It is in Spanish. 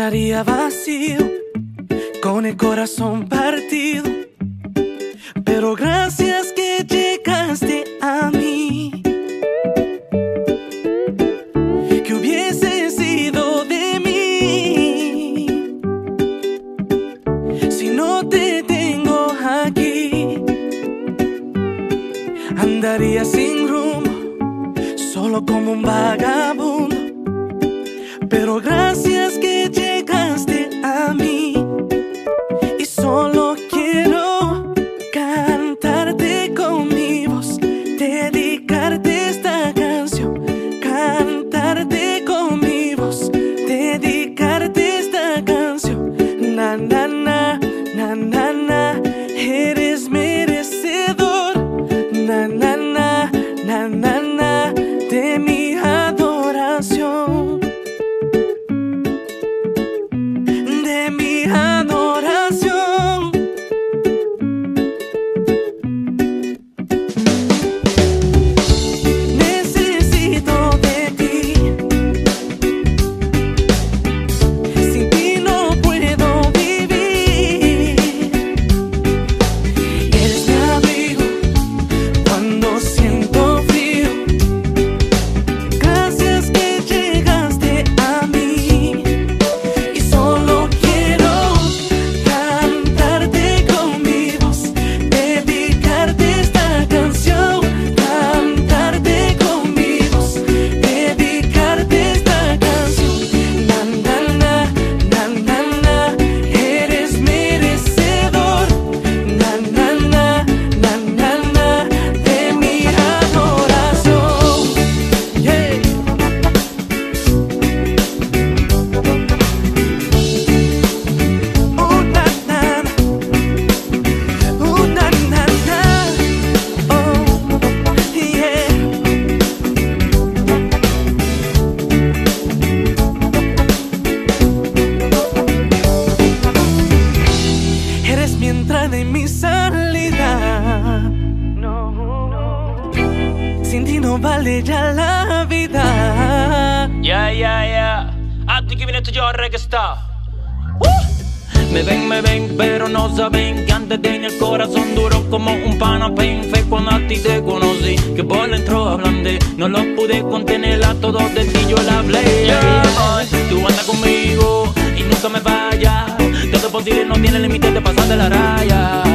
Andaría vacío, con el corazón partido. Pero gracias que llegaste a mí. Que hubiese sido de mí si no te tengo aquí. Andaría sin rumbo, solo como un vagabundo. Pero gracias explicarte esta Sin ti no vale ya la vida. Yeah, yeah, yeah. Giving it to your reggae star. Me ven, me ven, pero no saben que antes tenía el corazón duro como un panapén. Fue cuando a ti te conocí, que por dentro hablando no lo pude contener, a todos de ti yo le hablé. Yeah, tú andas conmigo y nunca me vayas. Todo posible, no tiene límite de pasar de la raya.